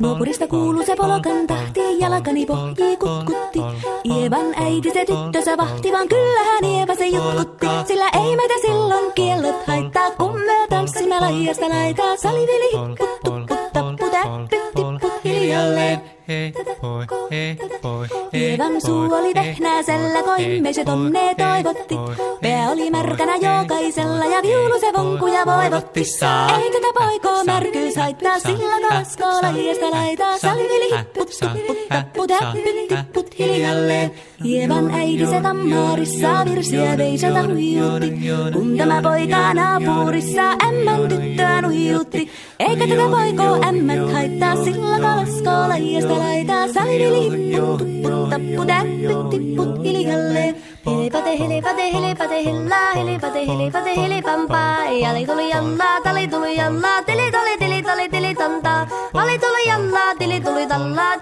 Nuopurista kuuluu se polokan tahti, jalkani pohjii kutkutti. Ievan äiti se tyttönsä vahti, vaan kyllähän Ieva se jutkutti. Sillä ei meitä silloin kiellot haittaa, kun me tanssimme laijasta laitaa. Salivili hipput, tupput, tapput, äppyt, tipput hiljalleen hei, poi, hei, poi, hei, suu oli vehnäisellä, koimme se tonne toivotti. Pää oli märkänä jokaisella ja viulu se vonkuja voivotti. Ei tätä poikoo märkyys haittaa, sillä kalaskoola hiestä laitaa. Salivili hipput, tupput, tapput, äppyt, tipput hiljalleen. Ievan äiti tammaarissa virsiä veisata huijutti. Kun tämä poika naapurissa ämmän tyttöä nuijutti. Eikä tätä poikoo ämmät haittaa, sillä kalaskoola hiestä laitaa salivili hipput, tupput, tapput, äppyt, tipput hiljalleen. Helipate, helipate, helipate, hella, helipate, helipate, helipampaa. Jali tuli jalla, tali tuli jalla, tili tuli, tili tuli, tili tanta. Hali tuli jalla, tili tuli talla,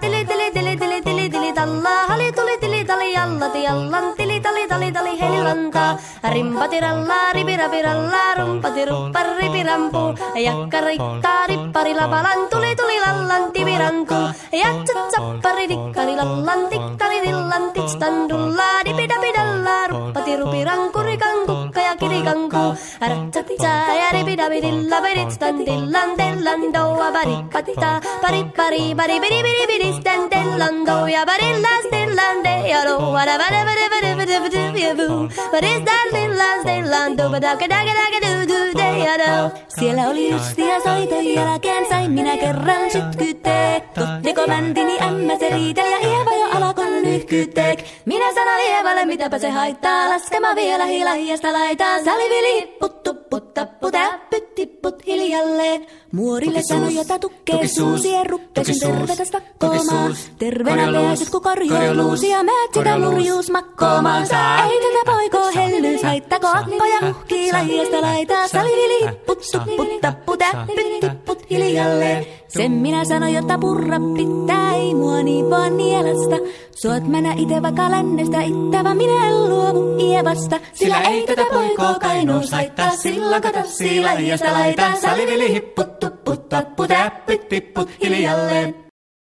talla, hali tuli tili tali allati allan tili tali tali tali helilanta. Rimpati ralla, ripi rapi ralla, rumpati rumpa ripi rampu. Jakka rikka rippari lapalan, tuli tuli lallan tivirantu. Jatsa tsappari dikkari lallan, tikkari dillan tikstandulla, dipi dapi dalla, ruppati rupi ranku rikankukka ja kirikanku. Ratsa tsa ja ripi dapi dilla, tellan doa, pari pari pari, pari piri piri piri, stentellan bada bada bada bada bada ya bu Badi stan dillan dillan do do do Siellä oli justia soiton jälkeen sain minä kerran sytkyteek Tottiko mäntini ämmä se riiteli ja Ieva jo alkoi nyhkyteek Minä sanon Ievalle mitäpä se haittaa. Laskema vielä hilahiasta laitaan. Salivili hipput, tupput, tapput, äppyt, tipput hiljalleen. Muorille sanoi, jota tukkee suusi ja ruppesin tervetäs vakkoomaan. Terveenä pääset, kun korjoo luusia, määt sitä murjuus makkoomaan. Ei tätä poikoo hellyys, haittako akkoja muhkii lahiasta laitaa. Salivili hipput, tupput, tapput, äppyt, tipput hiljalleen. Sen minä sanoin, jotta purra pitää, ei mua niin vaan nielasta. Suot mennä ite vaikka lännestä ittävä, minä en luovu Ievasta. Sillä ei tätä poikoo kainuus haittaa, sillä kato sillä hiasta laitaa. Salivili hipput, tupput, tapput, äppit, tipput hiljalleen.